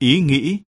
ý nghĩ.